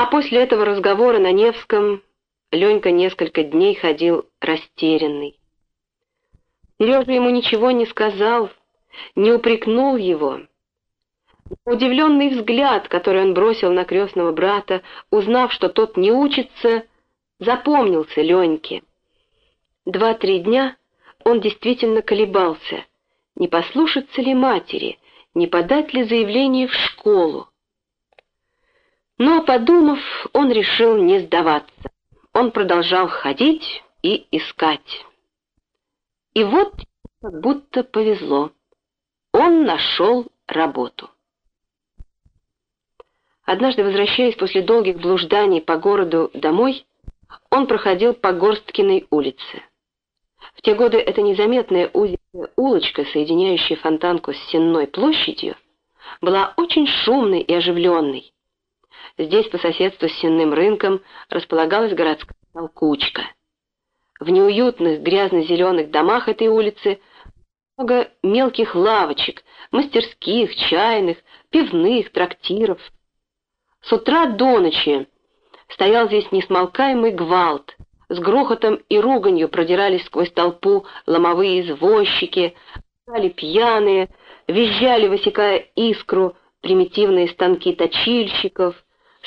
А после этого разговора на Невском Ленька несколько дней ходил растерянный. Сережа ему ничего не сказал, не упрекнул его. Удивленный взгляд, который он бросил на крестного брата, узнав, что тот не учится, запомнился Леньке. Два-три дня он действительно колебался, не послушаться ли матери, не подать ли заявление в школу. Но, подумав, он решил не сдаваться. Он продолжал ходить и искать. И вот как будто повезло. Он нашел работу. Однажды, возвращаясь после долгих блужданий по городу домой, он проходил по Горсткиной улице. В те годы эта незаметная узкая улочка, соединяющая Фонтанку с Сенной площадью, была очень шумной и оживленной. Здесь, по соседству с Сенным рынком, располагалась городская толкучка. В неуютных грязно-зеленых домах этой улицы много мелких лавочек, мастерских, чайных, пивных, трактиров. С утра до ночи стоял здесь несмолкаемый гвалт. С грохотом и руганью продирались сквозь толпу ломовые извозчики, стали пьяные, визжали, высекая искру, примитивные станки точильщиков,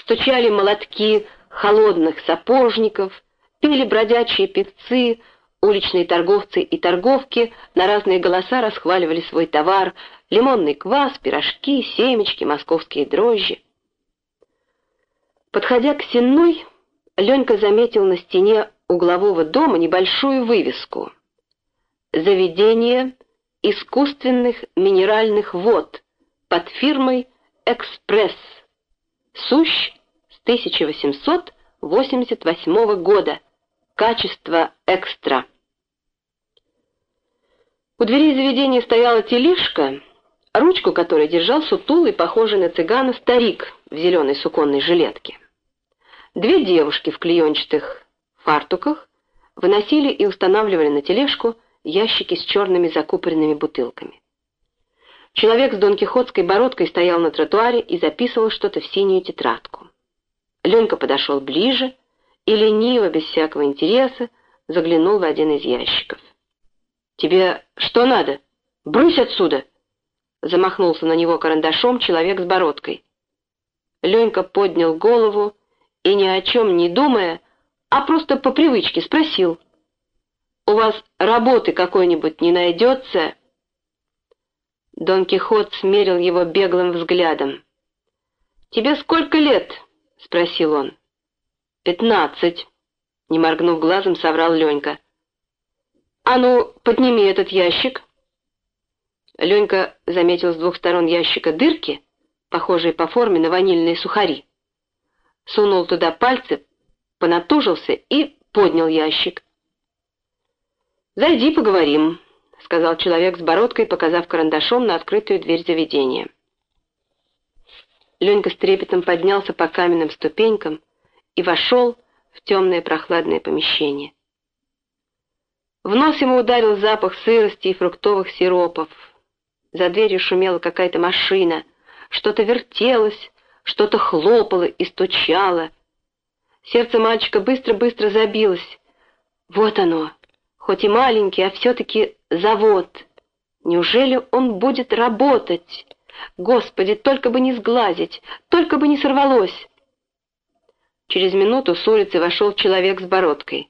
стучали молотки холодных сапожников, пели бродячие певцы, уличные торговцы и торговки на разные голоса расхваливали свой товар, лимонный квас, пирожки, семечки, московские дрожжи. Подходя к сенной, Ленька заметил на стене углового дома небольшую вывеску «Заведение искусственных минеральных вод под фирмой «Экспресс». Сущ с 1888 года. Качество экстра. У двери заведения стояла тележка, ручку которой держал сутулый, похожий на цыгана, старик в зеленой суконной жилетке. Две девушки в клеенчатых фартуках выносили и устанавливали на тележку ящики с черными закупоренными бутылками. Человек с донкихотской бородкой стоял на тротуаре и записывал что-то в синюю тетрадку. Ленька подошел ближе и лениво, без всякого интереса, заглянул в один из ящиков. «Тебе что надо? Брысь отсюда!» Замахнулся на него карандашом человек с бородкой. Ленька поднял голову и ни о чем не думая, а просто по привычке спросил. «У вас работы какой-нибудь не найдется?» Дон Кихот смерил его беглым взглядом. «Тебе сколько лет?» — спросил он. «Пятнадцать», — не моргнув глазом, соврал Ленька. «А ну, подними этот ящик». Ленька заметил с двух сторон ящика дырки, похожие по форме на ванильные сухари сунул туда пальцы, понатужился и поднял ящик. «Зайди, поговорим», — сказал человек с бородкой, показав карандашом на открытую дверь заведения. Ленька с трепетом поднялся по каменным ступенькам и вошел в темное прохладное помещение. В нос ему ударил запах сырости и фруктовых сиропов. За дверью шумела какая-то машина, что-то вертелось, что-то хлопало и стучало. Сердце мальчика быстро-быстро забилось. Вот оно, хоть и маленький, а все-таки завод. Неужели он будет работать? Господи, только бы не сглазить, только бы не сорвалось. Через минуту с улицы вошел человек с бородкой.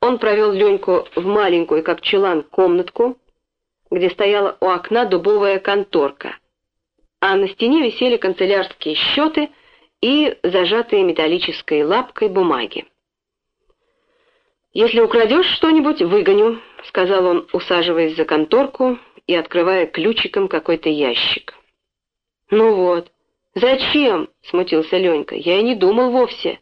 Он провел Леньку в маленькую, как челан, комнатку, где стояла у окна дубовая конторка а на стене висели канцелярские счеты и зажатые металлической лапкой бумаги. «Если украдешь что-нибудь, выгоню», — сказал он, усаживаясь за конторку и открывая ключиком какой-то ящик. «Ну вот, зачем?» — смутился Ленька. «Я и не думал вовсе».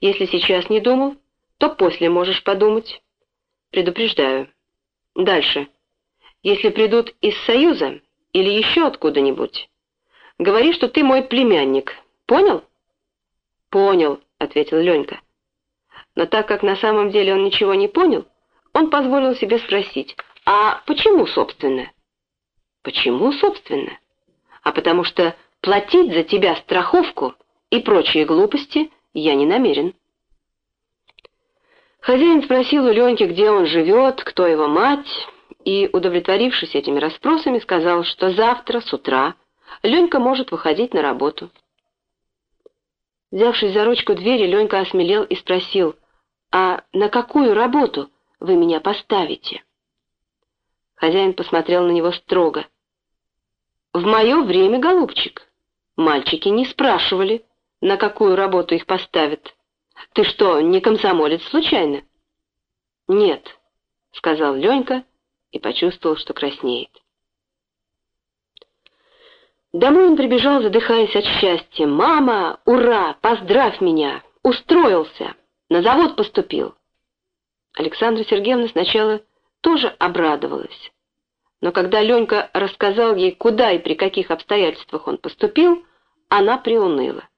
«Если сейчас не думал, то после можешь подумать. Предупреждаю. Дальше. Если придут из Союза, или еще откуда-нибудь. Говори, что ты мой племянник. Понял?» «Понял», — ответил Ленька. Но так как на самом деле он ничего не понял, он позволил себе спросить, «А почему, собственно?» «Почему, собственно?» «А потому что платить за тебя страховку и прочие глупости я не намерен. Хозяин спросил у Леньки, где он живет, кто его мать, и, удовлетворившись этими расспросами, сказал, что завтра с утра Ленька может выходить на работу. Взявшись за ручку двери, Ленька осмелел и спросил, «А на какую работу вы меня поставите?» Хозяин посмотрел на него строго. «В мое время, голубчик, мальчики не спрашивали, на какую работу их поставят. Ты что, не комсомолец случайно?» «Нет», — сказал Ленька и почувствовал, что краснеет. Домой он прибежал, задыхаясь от счастья. «Мама, ура! Поздравь меня! Устроился! На завод поступил!» Александра Сергеевна сначала тоже обрадовалась. Но когда Ленька рассказал ей, куда и при каких обстоятельствах он поступил, она приуныла.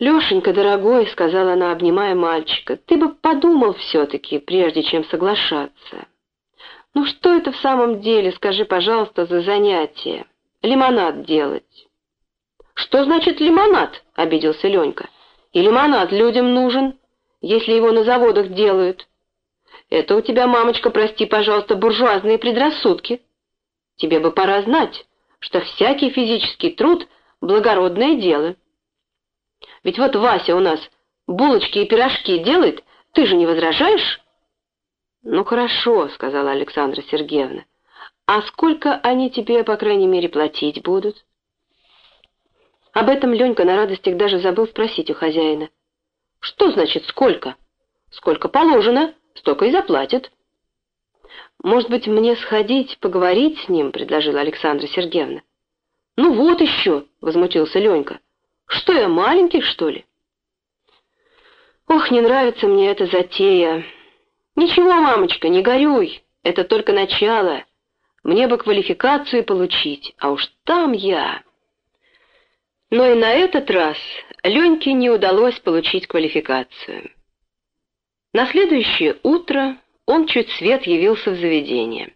«Лешенька, дорогой», — сказала она, обнимая мальчика, — «ты бы подумал все-таки, прежде чем соглашаться. Ну что это в самом деле, скажи, пожалуйста, за занятие? Лимонад делать». «Что значит лимонад?» — обиделся Ленька. «И лимонад людям нужен, если его на заводах делают. Это у тебя, мамочка, прости, пожалуйста, буржуазные предрассудки. Тебе бы пора знать, что всякий физический труд — благородное дело». Ведь вот Вася у нас булочки и пирожки делает, ты же не возражаешь?» «Ну хорошо», — сказала Александра Сергеевна. «А сколько они тебе, по крайней мере, платить будут?» Об этом Ленька на радостях даже забыл спросить у хозяина. «Что значит сколько?» «Сколько положено, столько и заплатят». «Может быть, мне сходить, поговорить с ним?» — предложила Александра Сергеевна. «Ну вот еще!» — возмутился Ленька. Что я, маленький, что ли? Ох, не нравится мне эта затея. Ничего, мамочка, не горюй, это только начало. Мне бы квалификацию получить, а уж там я... Но и на этот раз Леньке не удалось получить квалификацию. На следующее утро он чуть свет явился в заведение.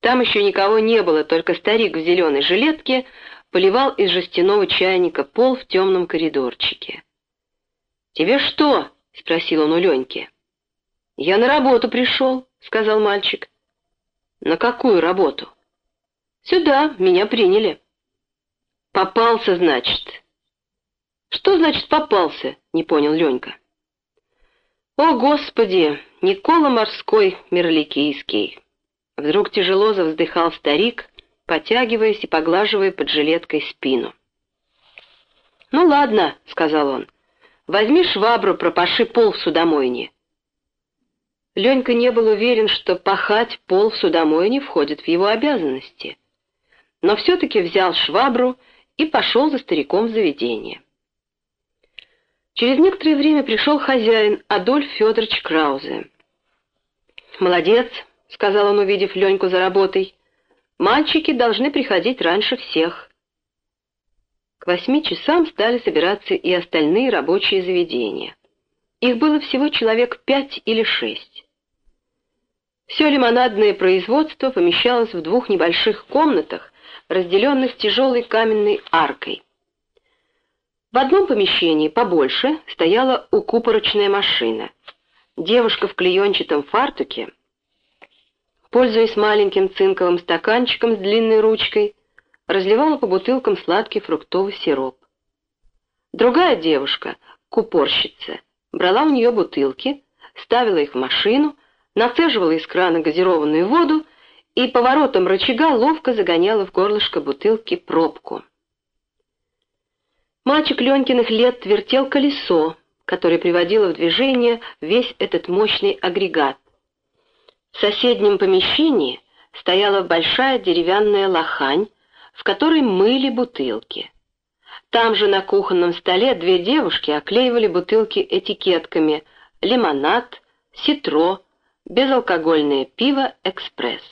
Там еще никого не было, только старик в зеленой жилетке поливал из жестяного чайника пол в темном коридорчике. «Тебе что?» — спросил он у Леньки. «Я на работу пришел», — сказал мальчик. «На какую работу?» «Сюда, меня приняли». «Попался, значит». «Что значит попался?» — не понял Ленька. «О, Господи! Никола Морской, Мерликийский!» Вдруг тяжело завздыхал старик, потягиваясь и поглаживая под жилеткой спину. «Ну ладно», — сказал он, — «возьми швабру, пропаши пол в судомойне». Ленька не был уверен, что пахать пол в судомойне входит в его обязанности, но все-таки взял швабру и пошел за стариком в заведение. Через некоторое время пришел хозяин Адольф Федорович Краузе. «Молодец», — сказал он, увидев Леньку за работой, Мальчики должны приходить раньше всех. К восьми часам стали собираться и остальные рабочие заведения. Их было всего человек пять или шесть. Все лимонадное производство помещалось в двух небольших комнатах, разделенных тяжелой каменной аркой. В одном помещении побольше стояла укупорочная машина. Девушка в клеенчатом фартуке пользуясь маленьким цинковым стаканчиком с длинной ручкой, разливала по бутылкам сладкий фруктовый сироп. Другая девушка, купорщица, брала у нее бутылки, ставила их в машину, нацеживала из крана газированную воду и поворотом рычага ловко загоняла в горлышко бутылки пробку. Мальчик Ленькиных лет вертел колесо, которое приводило в движение весь этот мощный агрегат, в соседнем помещении стояла большая деревянная лохань, в которой мыли бутылки. Там же на кухонном столе две девушки оклеивали бутылки этикетками «Лимонад», «Ситро», «Безалкогольное пиво», «Экспресс».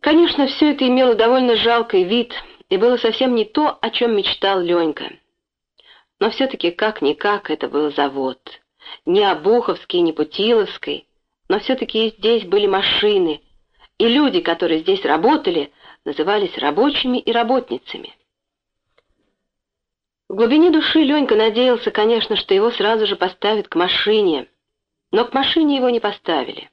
Конечно, все это имело довольно жалкий вид и было совсем не то, о чем мечтал Ленька. Но все-таки как-никак это был завод. Не Обуховский, не Путиловский, но все-таки здесь были машины, и люди, которые здесь работали, назывались рабочими и работницами. В глубине души Ленька надеялся, конечно, что его сразу же поставят к машине, но к машине его не поставили.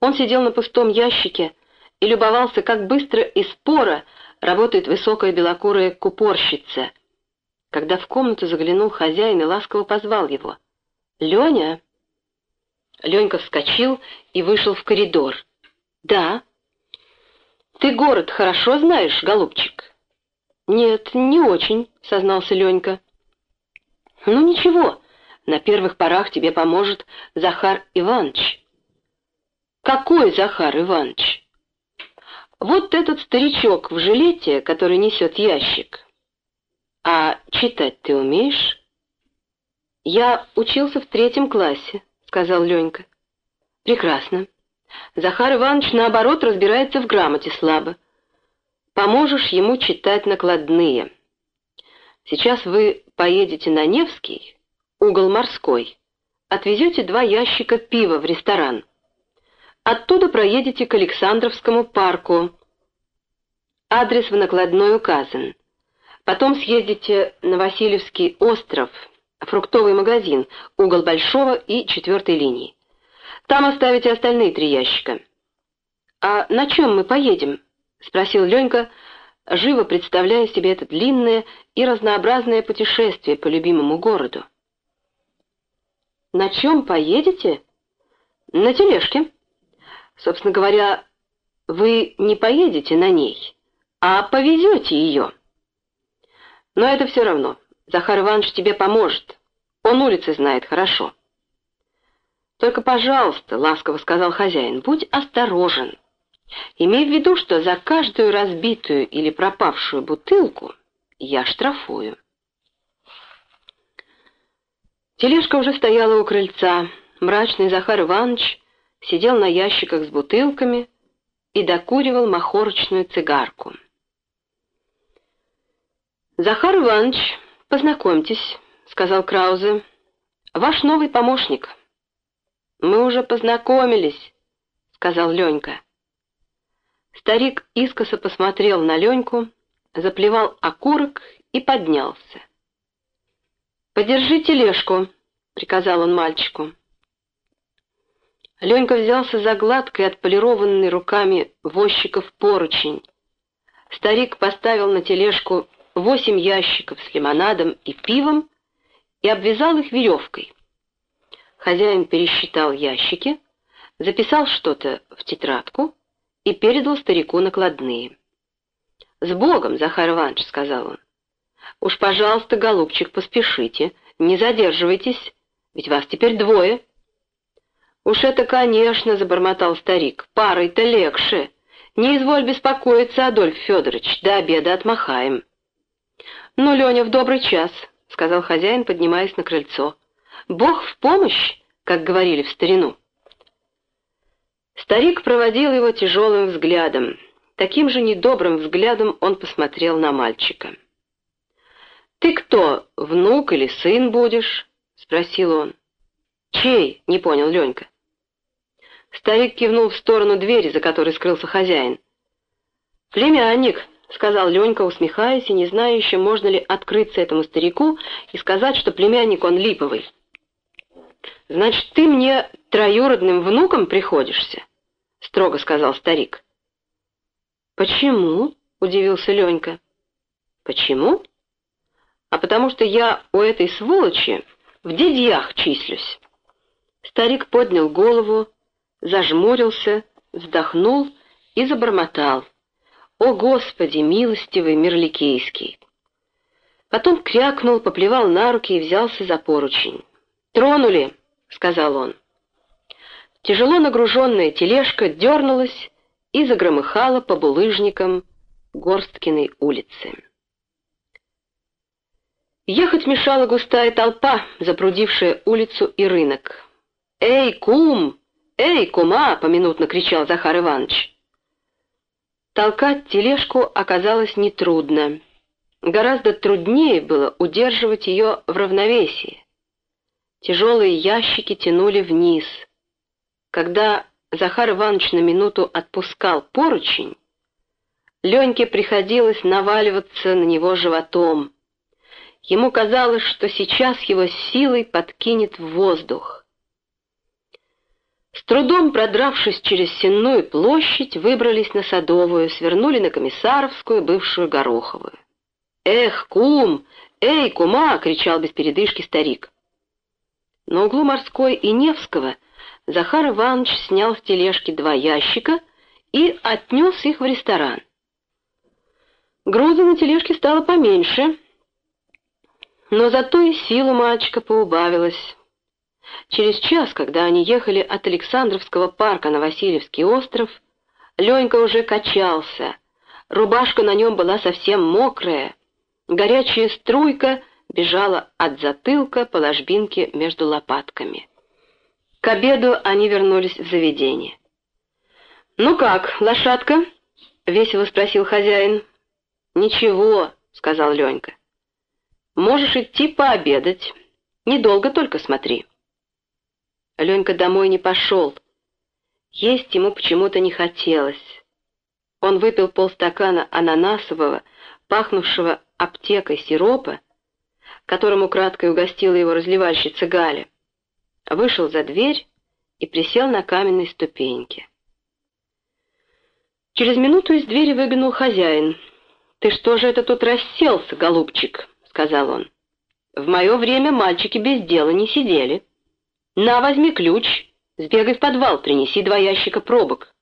Он сидел на пустом ящике и любовался, как быстро и споро работает высокая белокурая купорщица, когда в комнату заглянул хозяин и ласково позвал его. «Леня!» Ленька вскочил и вышел в коридор. «Да». «Ты город хорошо знаешь, голубчик?» «Нет, не очень», — сознался Ленька. «Ну ничего, на первых порах тебе поможет Захар Иванович». «Какой Захар Иванович?» «Вот этот старичок в жилете, который несет ящик». «А читать ты умеешь?» «Я учился в третьем классе», — сказал Ленька. «Прекрасно. Захар Иванович, наоборот, разбирается в грамоте слабо. Поможешь ему читать накладные. Сейчас вы поедете на Невский, угол морской, отвезете два ящика пива в ресторан. Оттуда проедете к Александровскому парку. Адрес в накладной указан. Потом съездите на Васильевский остров, фруктовый магазин, угол Большого и четвертой линии. Там оставите остальные три ящика. А на чем мы поедем? спросил Ленька, живо представляя себе это длинное и разнообразное путешествие по любимому городу. На чем поедете? На тележке. Собственно говоря, вы не поедете на ней, а повезете ее. Но это все равно. Захар Иванович тебе поможет. Он улицы знает хорошо. Только, пожалуйста, ласково сказал хозяин, будь осторожен. Имей в виду, что за каждую разбитую или пропавшую бутылку я штрафую. Тележка уже стояла у крыльца. Мрачный Захар Иванович сидел на ящиках с бутылками и докуривал махорочную цигарку. «Захар Иванович, познакомьтесь», — сказал Краузе. «Ваш новый помощник». «Мы уже познакомились», — сказал Ленька. Старик искоса посмотрел на Леньку, заплевал окурок и поднялся. «Подержи тележку», — приказал он мальчику. Ленька взялся за гладкой, отполированный руками возчиков поручень. Старик поставил на тележку восемь ящиков с лимонадом и пивом и обвязал их веревкой. Хозяин пересчитал ящики, записал что-то в тетрадку и передал старику накладные. «С Богом, Захар Иванович», — сказал он. «Уж, пожалуйста, голубчик, поспешите, не задерживайтесь, ведь вас теперь двое». «Уж это, конечно», — забормотал старик, — «парой-то легче. Не изволь беспокоиться, Адольф Федорович, до обеда отмахаем». «Ну, Леня, в добрый час», — сказал хозяин, поднимаясь на крыльцо. «Бог в помощь», как говорили в старину. Старик проводил его тяжелым взглядом. Таким же недобрым взглядом он посмотрел на мальчика. «Ты кто, внук или сын будешь?» — спросил он. «Чей?» — не понял Ленька. Старик кивнул в сторону двери, за которой скрылся хозяин. «Племянник», — сказал Ленька, усмехаясь и не зная еще, можно ли открыться этому старику и сказать, что племянник он липовый. «Значит, ты мне троюродным внуком приходишься?» — строго сказал старик. «Почему?» — удивился Ленька. «Почему?» «А потому что я у этой сволочи в дядьях числюсь». Старик поднял голову, зажмурился, вздохнул и забормотал. «О, Господи, милостивый Мирликейский!» Потом крякнул, поплевал на руки и взялся за поручень. «Тронули!» — сказал он. Тяжело нагруженная тележка дернулась и загромыхала по булыжникам Горсткиной улицы. Ехать мешала густая толпа, запрудившая улицу и рынок. «Эй, кум! Эй, кума!» — поминутно кричал Захар Иванович. Толкать тележку оказалось нетрудно. Гораздо труднее было удерживать ее в равновесии. Тяжелые ящики тянули вниз. Когда Захар Иванович на минуту отпускал поручень, Леньке приходилось наваливаться на него животом. ему казалось, что сейчас его силой подкинет в воздух. С трудом продравшись через Сенную площадь, выбрались на Садовую, свернули на Комиссаровскую, бывшую Гороховую. «Эх, кум! Эй, кума!» — кричал без передышки старик. На углу Морской и Невского Захар Иванович снял с тележки два ящика и отнес их в ресторан. Груза на тележке стало поменьше, но зато и сила мальчика поубавилась. Через час, когда они ехали от Александровского парка на Васильевский остров, Ленька уже качался, рубашка на нем была совсем мокрая, горячая струйка бежала от затылка по ложбинке между лопатками. К обеду они вернулись в заведение. «Ну как, лошадка?» — весело спросил хозяин. «Ничего», — сказал Ленька. «Можешь идти пообедать. Недолго только смотри». Ленька домой не пошел. Есть ему почему-то не хотелось. Он выпил полстакана ананасового, пахнувшего аптекой сиропа, которым украдкой угостила его разливальщица Галя, вышел за дверь и присел на каменной ступеньке. Через минуту из двери выглянул хозяин. «Ты что же это тут расселся, голубчик?» — сказал он. «В мое время мальчики без дела не сидели». «На, возьми ключ, сбегай в подвал, принеси два ящика пробок».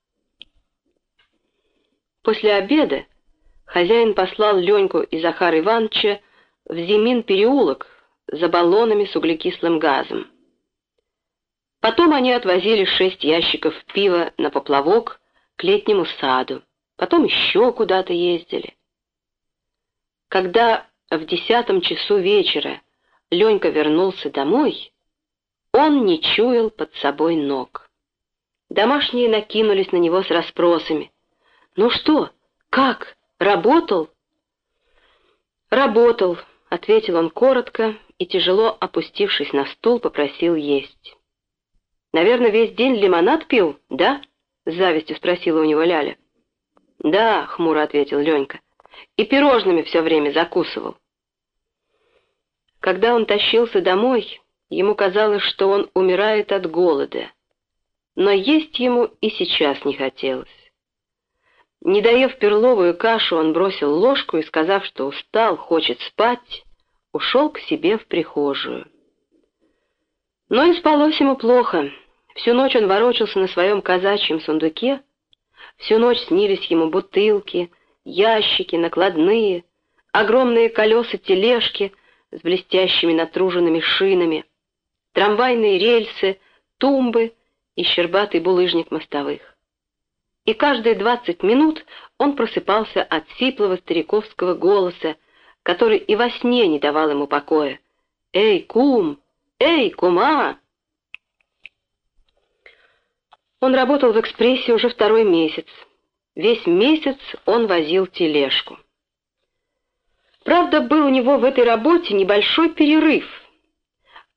После обеда хозяин послал Леньку и Захара Ивановича в Зимин переулок за баллонами с углекислым газом. Потом они отвозили шесть ящиков пива на поплавок к летнему саду, потом еще куда-то ездили. Когда в десятом часу вечера Ленька вернулся домой, он не чуял под собой ног. Домашние накинулись на него с расспросами. «Ну что? Как? Работал?» «Работал», — ответил он коротко и, тяжело опустившись на стул, попросил есть. «Наверное, весь день лимонад пил, да?» — с завистью спросила у него Ляля. «Да», — хмуро ответил Ленька, — «и пирожными все время закусывал». Когда он тащился домой, Ему казалось, что он умирает от голода, но есть ему и сейчас не хотелось. Не доев перловую кашу, он бросил ложку и, сказав, что устал, хочет спать, ушел к себе в прихожую. Но и спалось ему плохо. Всю ночь он ворочался на своем казачьем сундуке, всю ночь снились ему бутылки, ящики, накладные, огромные колеса тележки с блестящими натруженными шинами — трамвайные рельсы, тумбы и щербатый булыжник мостовых. И каждые двадцать минут он просыпался от сиплого стариковского голоса, который и во сне не давал ему покоя. «Эй, кум! Эй, кума!» Он работал в экспрессе уже второй месяц. Весь месяц он возил тележку. Правда, был у него в этой работе небольшой перерыв —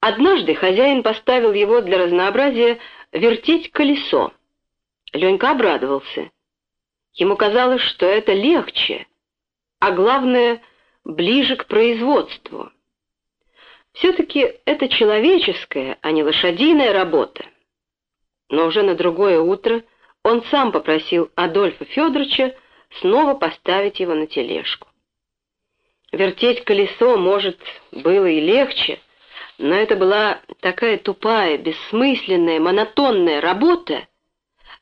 Однажды хозяин поставил его для разнообразия вертеть колесо. Ленька обрадовался. Ему казалось, что это легче, а главное, ближе к производству. Все-таки это человеческая, а не лошадиная работа. Но уже на другое утро он сам попросил Адольфа Федоровича снова поставить его на тележку. Вертеть колесо, может, было и легче, но это была такая тупая, бессмысленная, монотонная работа,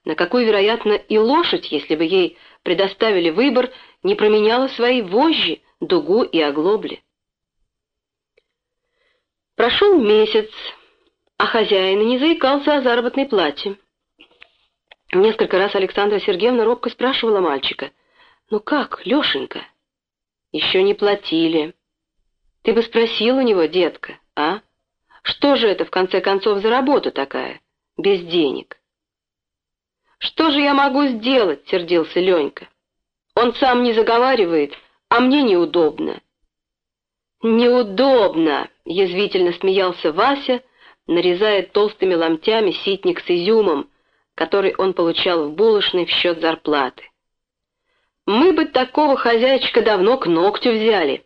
на какую, вероятно, и лошадь, если бы ей предоставили выбор, не променяла свои вожжи, дугу и оглобли. Прошел месяц, а хозяин не заикался о заработной плате. Несколько раз Александра Сергеевна робко спрашивала мальчика, «Ну как, Лешенька?» «Еще не платили. Ты бы спросил у него, детка, а?» Что же это, в конце концов, за работа такая, без денег? «Что же я могу сделать?» — сердился Ленька. «Он сам не заговаривает, а мне неудобно». «Неудобно!» — язвительно смеялся Вася, нарезая толстыми ломтями ситник с изюмом, который он получал в булочной в счет зарплаты. «Мы бы такого хозяйчика давно к ногтю взяли.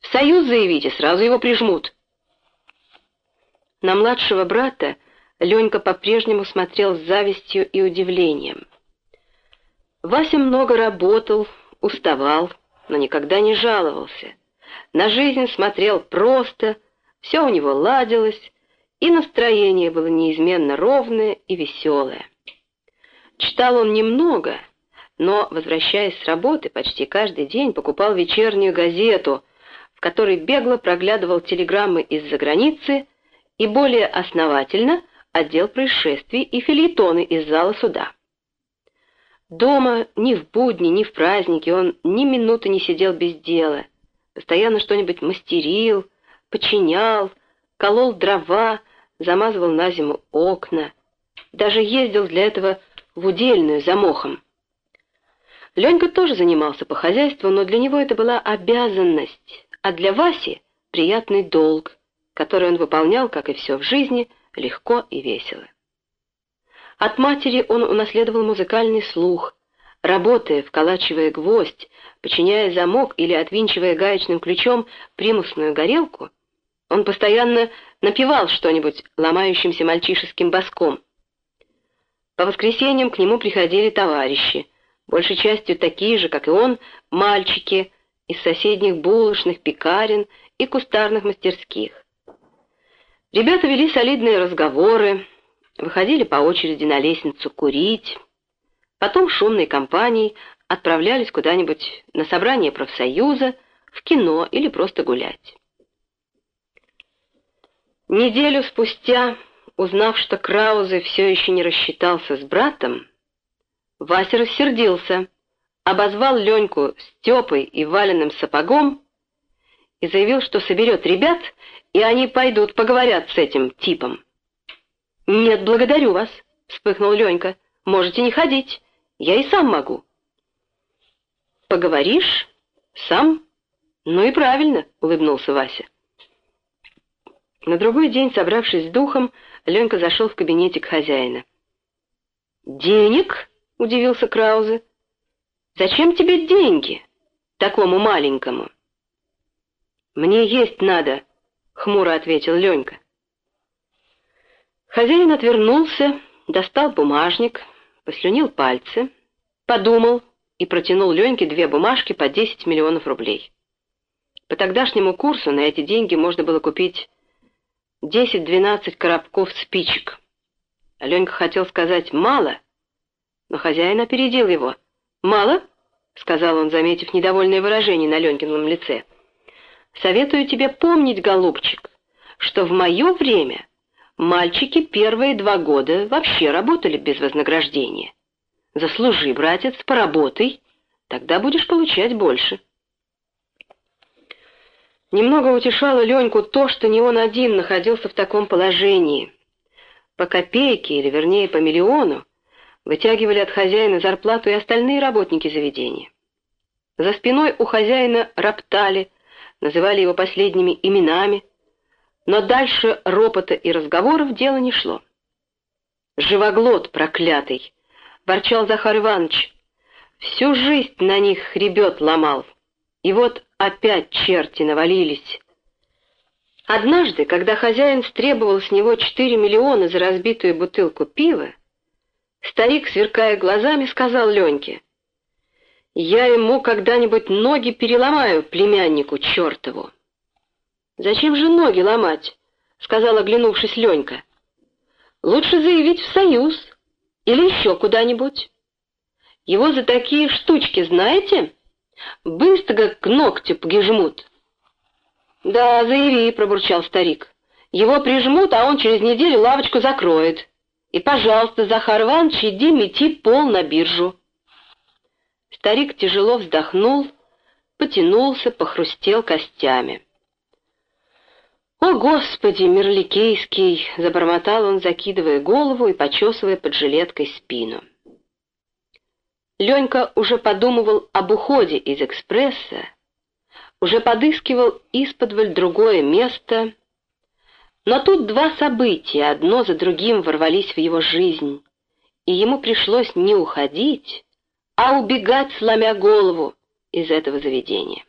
В союз заявите, сразу его прижмут. На младшего брата Ленька по-прежнему смотрел с завистью и удивлением. Вася много работал, уставал, но никогда не жаловался. На жизнь смотрел просто, все у него ладилось, и настроение было неизменно ровное и веселое. Читал он немного, но, возвращаясь с работы, почти каждый день покупал вечернюю газету, в которой бегло проглядывал телеграммы из-за границы и более основательно отдел происшествий и филитоны из зала суда. Дома ни в будни, ни в праздники он ни минуты не сидел без дела, постоянно что-нибудь мастерил, починял, колол дрова, замазывал на зиму окна, даже ездил для этого в удельную за мохом. Ленька тоже занимался по хозяйству, но для него это была обязанность, а для Васи — приятный долг, который он выполнял, как и все в жизни, легко и весело. От матери он унаследовал музыкальный слух, работая, вколачивая гвоздь, подчиняя замок или отвинчивая гаечным ключом примусную горелку, он постоянно напевал что-нибудь ломающимся мальчишеским боском. По воскресеньям к нему приходили товарищи, большей частью такие же, как и он, мальчики из соседних булочных, пекарен и кустарных мастерских. Ребята вели солидные разговоры, выходили по очереди на лестницу курить, потом шумной компанией отправлялись куда-нибудь на собрание профсоюза, в кино или просто гулять. Неделю спустя, узнав, что Краузе все еще не рассчитался с братом, Вася рассердился, обозвал Леньку Степой и валенным сапогом и заявил, что соберет ребят, и они пойдут поговорят с этим типом. «Нет, благодарю вас», — вспыхнул Ленька. «Можете не ходить, я и сам могу». «Поговоришь? Сам? Ну и правильно», — улыбнулся Вася. На другой день, собравшись с духом, Ленька зашел в кабинетик хозяина. «Денег?» — удивился Краузе. «Зачем тебе деньги, такому маленькому?» «Мне есть надо», — хмуро ответил Ленька. Хозяин отвернулся, достал бумажник, послюнил пальцы, подумал и протянул Леньке две бумажки по 10 миллионов рублей. По тогдашнему курсу на эти деньги можно было купить десять-двенадцать коробков спичек. Аленька хотел сказать «мало», но хозяин опередил его. «Мало?» — сказал он, заметив недовольное выражение на Ленькином лице. «Советую тебе помнить, голубчик, что в мое время мальчики первые два года вообще работали без вознаграждения. Заслужи, братец, поработай, тогда будешь получать больше». Немного утешало Леньку то, что не он один находился в таком положении. По копейке, или вернее по миллиону, вытягивали от хозяина зарплату и остальные работники заведения. За спиной у хозяина роптали, называли его последними именами, но дальше ропота и разговоров дело не шло. «Живоглот проклятый!» — ворчал Захар Иванович. «Всю жизнь на них хребет ломал, и вот опять черти навалились. Однажды, когда хозяин стребовал с него четыре миллиона за разбитую бутылку пива, старик, сверкая глазами, сказал Леньке, «Я ему когда-нибудь ноги переломаю, племяннику чертову». «Зачем же ноги ломать?» — сказал, оглянувшись Ленька. «Лучше заявить в союз или еще куда-нибудь. Его за такие штучки знаете?» Быстро к ногтю прижмут. Да, заяви, пробурчал старик. Его прижмут, а он через неделю лавочку закроет. И, пожалуйста, Захар Иванович, иди мети пол на биржу. Старик тяжело вздохнул, потянулся, похрустел костями. «О, Господи, Мерликейский!» — забормотал он, закидывая голову и почесывая под жилеткой спину. Ленька уже подумывал об уходе из экспресса, уже подыскивал исподволь другое место, но тут два события одно за другим ворвались в его жизнь, и ему пришлось не уходить, а убегать, сломя голову, из этого заведения.